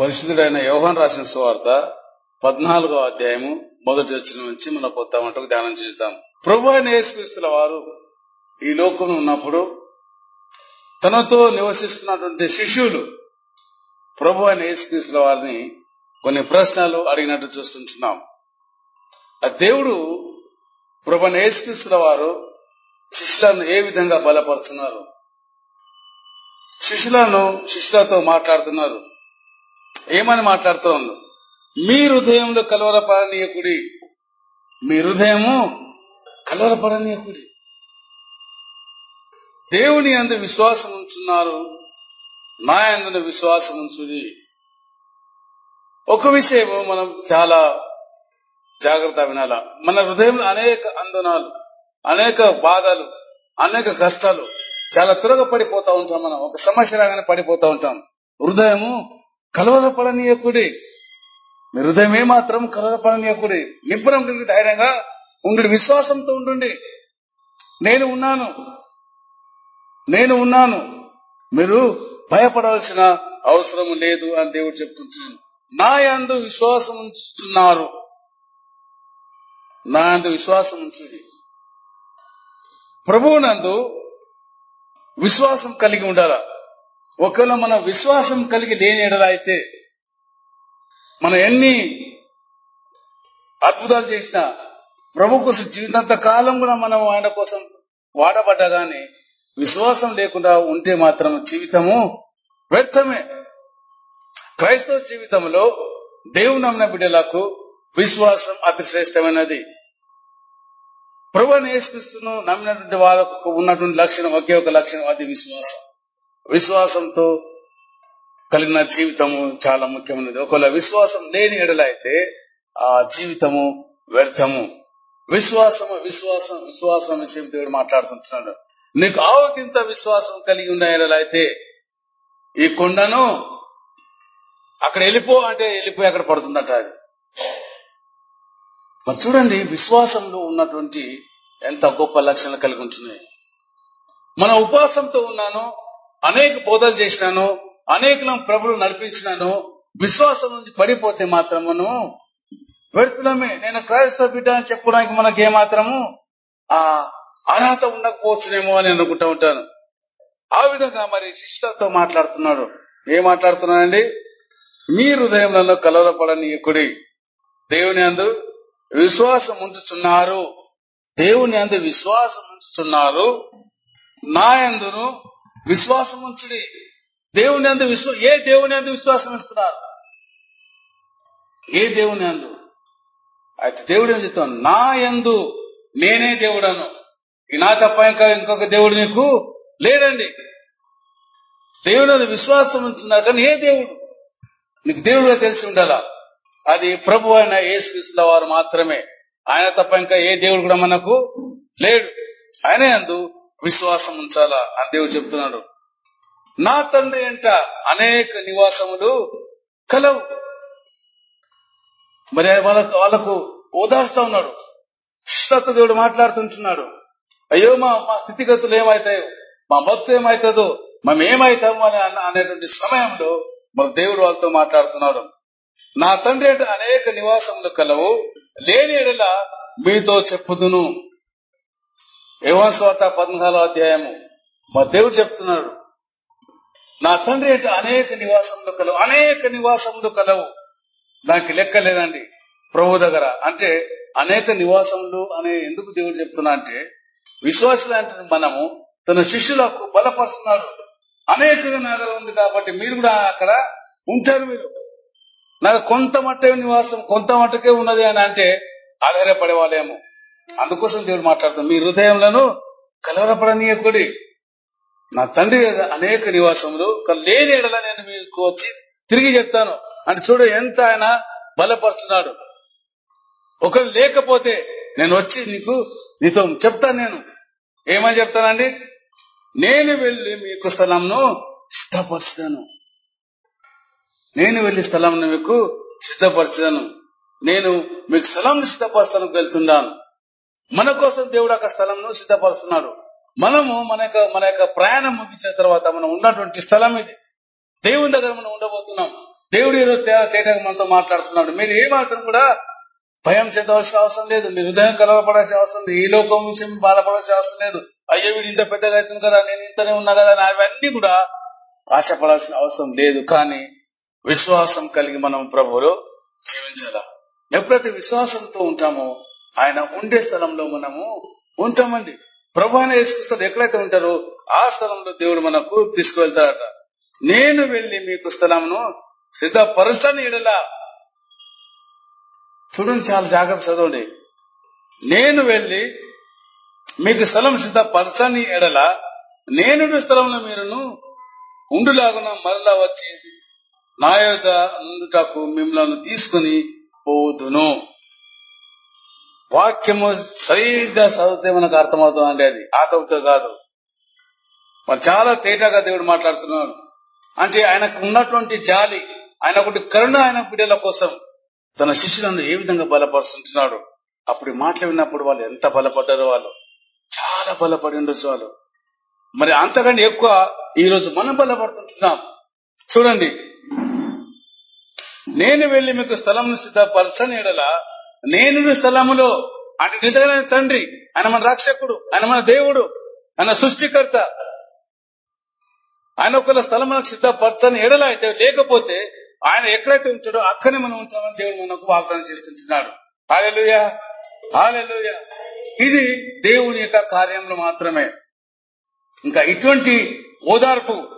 పరిశుద్ధుడైన యోహన్ రాసిన సువార్త పద్నాలుగో అధ్యాయము మొదటి వచ్చిన నుంచి మన కొత్త మటుకు ధ్యానం చేద్దాం. ప్రభు అయిన యేసుక్రీస్తుల వారు ఈ లోకంలో ఉన్నప్పుడు తనతో నివసిస్తున్నటువంటి శిష్యులు ప్రభు అయిన యేసుక్రీస్తుల వారిని కొన్ని ప్రశ్నలు అడిగినట్టు చూస్తుంటున్నాం. ఆ దేవుడు ప్రభు అయిన యేసుక్రీస్తుల వారు శిష్యులను ఏ విధంగా బలపరుస్తున్నారు? శిష్యులను శిష్యులతో మాట్లాడుతున్నారు. ఏమని మాట్లాడుతూ ఉంది మీ హృదయంలో కలవరపడనీయకుడి మీ హృదయము కలవరపడనీయకుడి దేవుని అందు విశ్వాసం ఉంచున్నారు. నా అందున విశ్వాసం ఉంచుది ఒక విషయము మనం చాలా జాగ్రత్త వినాల. మన హృదయంలో అనేక అందనాలు అనేక బాధలు అనేక కష్టాలు చాలా త్వరగా పడిపోతా ఉంటాం మనం. ఒక సమస్య రాగానే పడిపోతా ఉంటాం. హృదయము కలవరపడనీయకుడి. మీ మాత్రం ఏమాత్రం కలవరపడనీయకుడి. నిబ్బరం కలిగి ధైర్యంగా ఉండి విశ్వాసంతో ఉండండి. నేను ఉన్నాను. నేను ఉన్నాను. మీరు భయపడవలసిన అవసరం లేదు అని దేవుడు చెప్తున్నాను నా యందు విశ్వాసం ఉంచుతున్నారు. నా యందు విశ్వాసం ఉంచుడి. ప్రభువునందు విశ్వాసం కలిగి ఉండాలా? ఒకవేళ మన విశ్వాసం కలిగి లేని ఎడల అయితే మనం ఎన్ని అద్భుతాలు చేసినా ప్రభు కోసం జీవితంత కాలం కూడా మనం ఆయన కోసం వాడబడ్డా గాని విశ్వాసం లేకుండా ఉంటే మాత్రం జీవితము వ్యర్థమే. క్రైస్తవ జీవితంలో దేవుని నమ్మిన బిడ్డలకు విశ్వాసం అతి శ్రేష్టమైనది. ప్రభు నేర్చుకును నమ్మినటువంటి వాళ్ళకు ఉన్నటువంటి లక్షణం ఒకే ఒక లక్షణం అది విశ్వాసం. విశ్వాసంతో కలిగిన జీవితము చాలా ముఖ్యమైనది. ఒకవేళ విశ్వాసం లేని ఎడలైతే ఆ జీవితము వ్యర్థము. విశ్వాసము విశ్వాసం విశ్వాసం విషయం దేవుడు మాట్లాడుతుంటున్నాడు. నీకు ఆవకింత విశ్వాసం కలిగి ఉన్న ఎడలైతే ఈ కొండను అక్కడ వెళ్ళిపో అంటే వెళ్ళిపోయి అక్కడ పడుతుందట అది. మరి చూడండి విశ్వాసంలో ఉన్నటువంటి ఎంత గొప్ప లక్షణాలు కలిగి ఉంటున్నాయి. మన ఉపవాసంతో ఉన్నాను అనేక బోధలు చేసినాను అనేకులను ప్రభులు నడిపించినాను విశ్వాసం నుంచి పడిపోతే మాత్రమును వెడుతున్నామే నేను క్రైస్తవ బిడ్డ అని చెప్పడానికి మనకి ఏమాత్రము ఆ అర్హత ఉండకపోవచ్చునేమో అని అనుకుంటా ఉంటాను. ఆ విధంగా మరి శిష్యులతో మాట్లాడుతున్నాడు. ఏం మాట్లాడుతున్నానండి మీ హృదయంలో కలవరపడనీయకుడి దేవుని అందు విశ్వాసం ఉంచుతున్నారు దేవుని అందు విశ్వాసం ఉంచుతున్నారు నా ఎందును విశ్వాసం ఉంచుడి దేవుని అందు విశ్వ ఏ దేవుని అందు విశ్వాసం ఉంచుతున్నారు ఏ దేవుని అందు అయితే దేవుడు ఏం చెప్తాను నా ఎందు నేనే దేవుడను. నా తప్ప ఇంకా ఇంకొక దేవుడు నీకు లేడండి. దేవుని అందు విశ్వాసం ఉంచున్నారు కానీ ఏ దేవుడు? నీకు దేవుడుగా తెలిసి ఉండాలా. అది ప్రభు అయిన యేసుక్రీస్తుల వారు మాత్రమే. ఆయన తప్ప ఇంకా ఏ దేవుడు కూడా మనకు లేడు. ఆయన అందు విశ్వాసం ఉంచాలా అని దేవుడు చెప్తున్నాడు. నా తండ్రి ఎంట అనేక నివాసములు కలవు. మరి వాళ్ళకు వాళ్ళకు ఓదార్స్తా ఉన్నాడు. శిష్యులతో దేవుడు మాట్లాడుతుంటున్నాడు. అయ్యో మా మా స్థితిగతులు ఏమవుతాయో మా బతుకు ఏమవుతుందో మేము ఏమవుతాము అని అనేటువంటి సమయంలో మరి దేవుడు వాళ్ళతో మాట్లాడుతున్నాడు. నా తండ్రి అంటే అనేక నివాసములు కలవు. లేని ఎడల మీతో చెప్పుదును. యోహన్ స్వార్త పద్నాలుగో అధ్యాయము. మా దేవుడు చెప్తున్నాడు నా తండ్రి అంటే అనేక నివాసములు కలవు అనేక నివాసములు కలవు. దానికి లెక్క లేదండి. ప్రభు దగ్గర అంటే అనేక నివాసములు అనే ఎందుకు దేవుడు చెప్తున్నా అంటే విశ్వాసులు మనము తన శిష్యులకు బలపరుస్తున్నాడు అనేక నగరం ఉంది కాబట్టి మీరు కూడా అక్కడ ఉంటారు మీరు. నాకు కొంత మట్టే నివాసం కొంత మట్టుకే ఉన్నది అని అంటే ఆధారపడేవాళ్ళేమో. అందుకోసం దేవుడు మాట్లాడుతాం మీ హృదయంలో కలవరపడనీయకుడి. నా తండ్రి అనేక నివాసములు లేని ఎడల నేను మీకు వచ్చి తిరిగి చెప్తాను. అంటే చూడు ఎంత ఆయన బలపరుస్తున్నాడు. ఒకరు లేకపోతే నేను వచ్చి నీకు నీతో చెప్తాను నేను. ఏమని చెప్తానండి? నేను వెళ్ళి మీకు స్థలంను సిద్ధపరుచుతాను నేను వెళ్ళి స్థలంను మీకు సిద్ధపరచను నేను మీకు స్థలం సిద్ధపరచడానికి వెళ్తున్నాను. మన కోసం దేవుడు ఒక స్థలంను సిద్ధపరుస్తున్నాడు మనము మన యొక్క మన యొక్క ప్రయాణం ముగించిన తర్వాత మనం ఉన్నటువంటి స్థలం ఇది. దేవుని దగ్గర మనం ఉండబోతున్నాం. దేవుడు ఈరోజు తేటగా మనతో మాట్లాడుతున్నాడు. మీరు ఏమాత్రం కూడా భయం చెందవలసిన అవసరం లేదు. మీరు హృదయం కలవపడాల్సిన అవసరం లేదు. ఈ లోకం నుంచి బాధపడాల్సిన అవసరం లేదు. అయ్యో వీడు ఇంత పెద్దగా అవుతుంది కదా నేను ఇంతనే ఉన్నా కదా అవన్నీ కూడా ఆశపడాల్సిన అవసరం లేదు. కానీ విశ్వాసం కలిగి మనం ప్రభువులో జీవించాలా? ఎప్పుడైతే విశ్వాసంతో ఉంటామో ఆయన ఉండే స్థలంలో మనము ఉంటామండి. ప్రభు అని యేసుక్రీస్తు ఎక్కడైతే ఉంటారో ఆ స్థలంలో దేవుడు మనకు తీసుకువెళ్తాడట. నేను వెళ్ళి మీకు స్థలమును సిద్ధపరచని ఎడలా చూడండి చాలా జాగ్రత్త చదవండి. నేను వెళ్ళి మీకు స్థలం సిద్ధపరచని ఎడల నేను స్థలంలో మీరును ఉండులాగున మరలా వచ్చి నా యొక్క నుండుటకు మిమ్మల్ని తీసుకుని పోదును. వాక్యము సరిగ్గా చదివితే మనకు అర్థమవుతుందండి అది. ఆతవుతో కాదు. మరి చాలా తేటగా దేవుడు మాట్లాడుతున్నాడు. అంటే ఆయనకు ఉన్నటువంటి జాలి ఆయన ఒకటి కరుణ ఆయన బిడ్డల కోసం తన శిష్యులను ఏ విధంగా బలపరుస్తుంటున్నాడు? అప్పుడు మాటలు విన్నప్పుడు వాళ్ళు ఎంత బలపడ్డారు వాళ్ళు. చాలా బలపడి ఉండొచ్చు వాళ్ళు. మరి అంతకంటే ఎక్కువ ఈ రోజు మనం బలపడుతుంటున్నాం. చూడండి. నేను వెళ్ళి మీకు స్థలం సిద్ధపరచని ఎడల నేను స్థలములో అంటే నిజమైన తండ్రి ఆయన మన రక్షకుడు ఆయన మన దేవుడు ఆయన సృష్టికర్త. ఆయన ఒకవేళ స్థలం మనకు సిద్ధపరచని ఎడల అయితే లేకపోతే ఆయన ఎక్కడైతే ఉంటాడో అక్కడే మనం ఉంటామని దేవుడు మనకు వాగ్దానం చేస్తుంటున్నాడు. హాలెలుయా హాలెలుయ ఇది దేవుని యొక్క కార్యంలో మాత్రమే. ఇంకా ఇటువంటి ఓదార్పు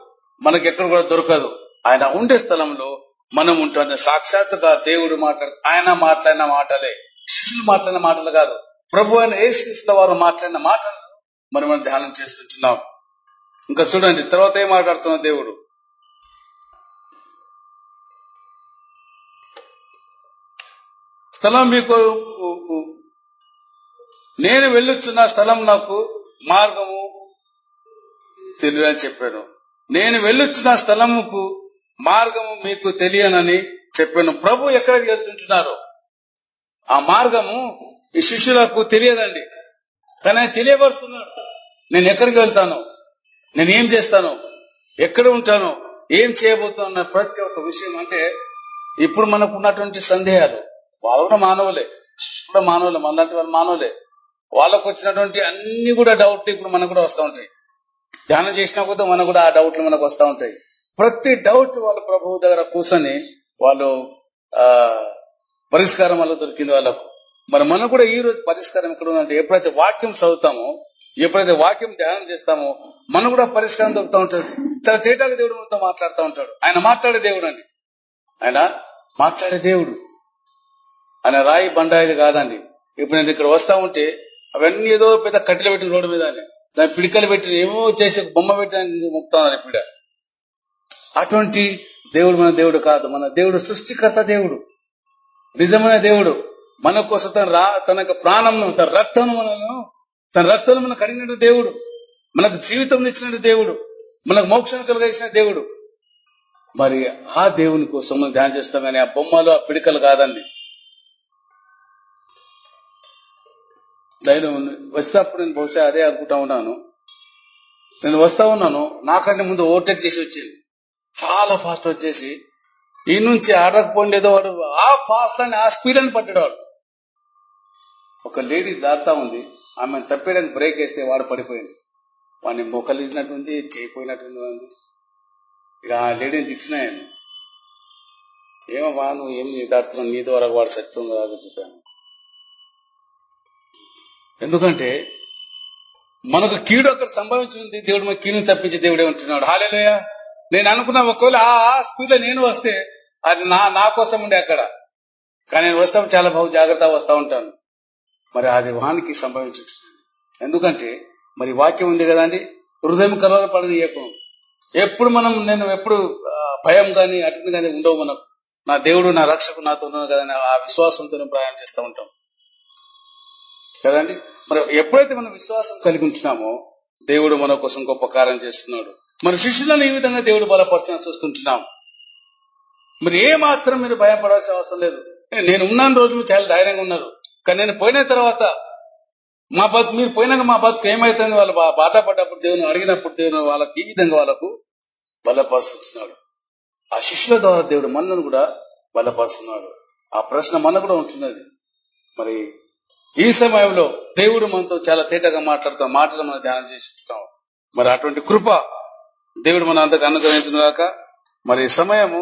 మనకి ఎక్కడ కూడా దొరకదు. ఆయన ఉండే స్థలంలో మనం ఉంటాం సాక్షాత్తుగా దేవుడు మాట్లాడు ఆయన మాట్లాడిన మాటలే. శిష్యులు మాట్లాడిన మాటలు కాదు. ప్రభు అయిన యేసుక్రీస్తు వారు మాట్లాడిన మాటలు మరి మనం ధ్యానం చేస్తుంటున్నాం. ఇంకా చూడండి తర్వాత ఏం మాట్లాడుతున్న దేవుడు? స్థలం మీకు నేను వెళ్ళొచ్చున్న స్థలం నాకు మార్గము తెలియని చెప్పాను. నేను వెళ్ళొచ్చిన స్థలముకు మార్గము మీకు తెలియనని చెప్పాను ప్రభు ఎక్కడికి వెళ్తుంటున్నారు? ఆ మార్గము ఈ శిష్యులకు తెలియదండి. కానీ ఆయన తెలియపరుస్తున్నాడు నేను ఎక్కడికి వెళ్తాను? నేను ఏం చేస్తాను? ఎక్కడ ఉంటాను? ఏం చేయబోతున్నా ప్రతి ఒక్క విషయం అంటే ఇప్పుడు మనకు ఉన్నటువంటి సందేహాలు. వాళ్ళు కూడా మానవులే. కూడా మానవులే. మనలాంటి వాళ్ళు మానవులే. వాళ్ళకు వచ్చినటువంటి అన్ని కూడా డౌట్లు ఇప్పుడు మనకు కూడా వస్తూ ఉంటాయి. ధ్యానం చేసినా కొద్దీ మనకు కూడా ఆ డౌట్లు మనకు వస్తూ ఉంటాయి. ప్రతి డౌట్ వాళ్ళు ప్రభువు దగ్గర కూర్చొని వాళ్ళు ఆ పరిష్కారం వల్ల దొరికింది వాళ్ళకు. మరి మనం కూడా ఈ రోజు పరిష్కారం ఎక్కడ ఉందంటే ఎప్పుడైతే వాక్యం చదువుతామో ఎప్పుడైతే వాక్యం ధ్యానం చేస్తామో మనం కూడా పరిష్కారం దొరుకుతూ ఉంటుంది చాలా తేటాగా దేవుడు మనతో మాట్లాడుతూ ఉంటాడు. ఆయన మాట్లాడే దేవుడు అండి. ఆయన మాట్లాడే దేవుడు. ఆయన రాయి బండాయిలు కాదండి. ఇప్పుడు నేను ఇక్కడ వస్తా ఉంటే అవన్నీ ఏదో పెద్ద కట్టెలు పెట్టిన రోడ్డు మీద అని. దాని పిడికలు పెట్టిన ఏమో చేసి బొమ్మ పెట్టిన ముక్తాను ఇప్పుడు అటువంటి దేవుడు మన దేవుడు కాదు. మన దేవుడు సృష్టికర్త దేవుడు. నిజమైన దేవుడు. మన కోసం తన రా తన యొక్క ప్రాణంను తన రక్తము మనను తన రక్తంలో మనకు కడిగినట్టు దేవుడు. మనకు జీవితం ఇచ్చిన దేవుడు. మనకు మోక్షం కలిగించిన దేవుడు. మరి ఆ దేవుని కోసం మనం ధ్యానం చేస్తాం కానీ ఆ బొమ్మలు ఆ పిడికలు కాదండి. నేను వచ్చినప్పుడు నేను బహుశా అదే అనుకుంటా ఉన్నాను. నేను వస్తా ఉన్నాను. నాకంటే ముందు ఓవర్టేక్ చేసి వచ్చింది చాలా ఫాస్ట్ వచ్చేసి. ఈ నుంచి ఆడకపోండేదో వాడు ఆ ఫాస్ట్ అని ఆ స్పీడ్ అని పట్టాడు ఒక లేడీ దాటుతా ఉంది. ఆమె తప్పేయడానికి బ్రేక్ వేస్తే వాడు పడిపోయింది వాడిని మొక్కలిచ్చినట్టుంది చేయిపోయినట్టుంది ఉంది ఇక ఆ లేడీని తిట్టినాయను ఏమమ్మా నువ్వు ఏం దాడుతున్నావు నీ ద్వారా వాడు సత్యం రాదు చెప్పాను. ఎందుకంటే మనకు కీడు అక్కడ సంభవించింది దేవుడు మన కీడుని తప్పించి దేవుడే ఉంటున్నాడు. హాలేలోయా నేను అనుకున్నా ఒకవేళ ఆ స్కూల్లో నేను వస్తే అది నా నా కోసం ఉండే అక్కడ. కానీ నేను వస్తాం చాలా బహు జాగ్రత్తగా వస్తా ఉంటాను. మరి అది వానికి సంభవించుంటుంది ఎందుకంటే మరి వాక్యం ఉంది కదండి హృదయం కలవర పడని ఎప్పుడు మనం నేను ఎప్పుడు భయం కానీ అటు కానీ ఉండవు మనం. నా దేవుడు నా రక్షకుడు నాతో ఉన్నాను కదని ఆ విశ్వాసంతో ప్రయాణం చేస్తూ ఉంటాం. కదండి మరి ఎప్పుడైతే మనం విశ్వాసం కలిగి ఉంటున్నామో దేవుడు మన కోసం గొప్ప కార్యం చేస్తున్నాడు. మన శిష్యులను ఈ విధంగా దేవుడు బలపరచని చూస్తుంటున్నాం. మరి ఏ మాత్రం మీరు భయపడాల్సిన అవసరం లేదు. నేను ఉన్నాను రోజు మీరు చాలా ధైర్యంగా ఉన్నారు. కానీ నేను పోయిన తర్వాత మా బతు మీరు పోయినాక మా బతుకు ఏమైతుంది వాళ్ళు బా- బాధపడ్డప్పుడు దేవుని అడిగినప్పుడు దేవుని వాళ్ళకి ఈ విధంగా వాళ్ళకు బలపరుస్తున్నాడు. ఆ శిష్యుల ద్వారా దేవుడు మనను కూడా బలపరుస్తున్నాడు. ఆ ప్రశ్న మన కూడా ఉంటున్నది. మరి ఈ సమయంలో దేవుడు మనతో చాలా తేటగా మాట్లాడుతాం మాటలు మనం ధ్యానం చేసి మరి అటువంటి కృప దేవుడు మన అంతకు అనుగ్రహించిన గాక మరి సమయము